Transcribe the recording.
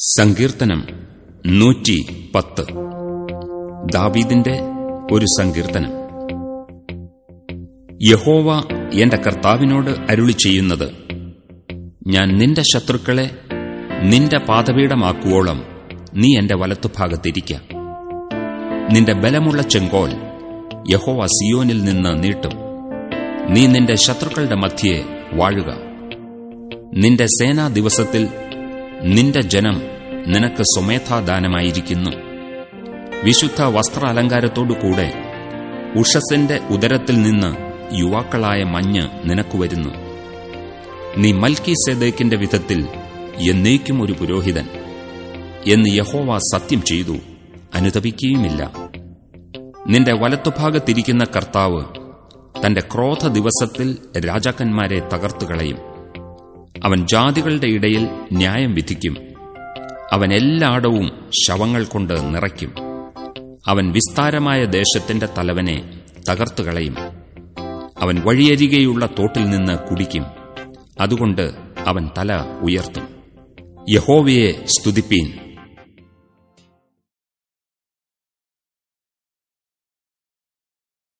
സങ്കീർത്തനം നൂറ്റി പത്ത്. ദാവീദിന്റെ ഒരു സങ്കീർത്തനം. യഹോവ എന്റെ കർത്താവിനോട് അരുളി ചെയ്യുന്നത് ഞാൻ നിന്റെ ശത്രുക്കളെ നിന്റെ പാതപീഠമാക്കുവോളം നീ എന്റെ വലത്തുഭാഗത്തിരിക്ക. നിന്റെ ബലമുള്ള ചെങ്കോൽ യഹോവ സിയോനിൽ നിന്ന് നീട്ടും. നീ നിന്റെ ശത്രുക്കളുടെ മധ്യയെ വാഴുക. നിന്റെ സേനാ ദിവസത്തിൽ നിന്റെ ജനം നിനക്ക് സ്വമേധാദാനമായിരിക്കുന്നു. വിശുദ്ധ വസ്ത്ര അലങ്കാരത്തോടുകൂടെ ഉഷസിന്റെ ഉദരത്തിൽ നിന്ന് യുവാക്കളായ മഞ്ഞ് നിനക്ക് വരുന്നു. നീ മൽക്കി സേദേക്കിന്റെ വിധത്തിൽ എന്നേക്കും ഒരു പുരോഹിതൻ എന്ന് യഹോവ സത്യം ചെയ്തു അനുതപിക്കുകയുമില്ല. നിന്റെ വലത്തുഭാഗത്തിരിക്കുന്ന കർത്താവ് തന്റെ ക്രോധ ദിവസത്തിൽ രാജാക്കന്മാരെ തകർത്തുകളയും. അവൻ ജാതികളുടെ ഇടയിൽ ന്യായം വിധിക്കും. അവൻ എല്ലായിടവും ശവങ്ങൾ കൊണ്ട് നിറയ്ക്കും. അവൻ വിസ്താരമായ ദേശത്തിന്റെ തലവനെ തകർത്തു കളയും. അവൻ വഴിയരികെയുള്ള തോട്ടിൽ നിന്ന് കുടിക്കും. അതുകൊണ്ട് അവൻ തല ഉയർത്തും. യഹോവയെ സ്തുതിപ്പീൻ.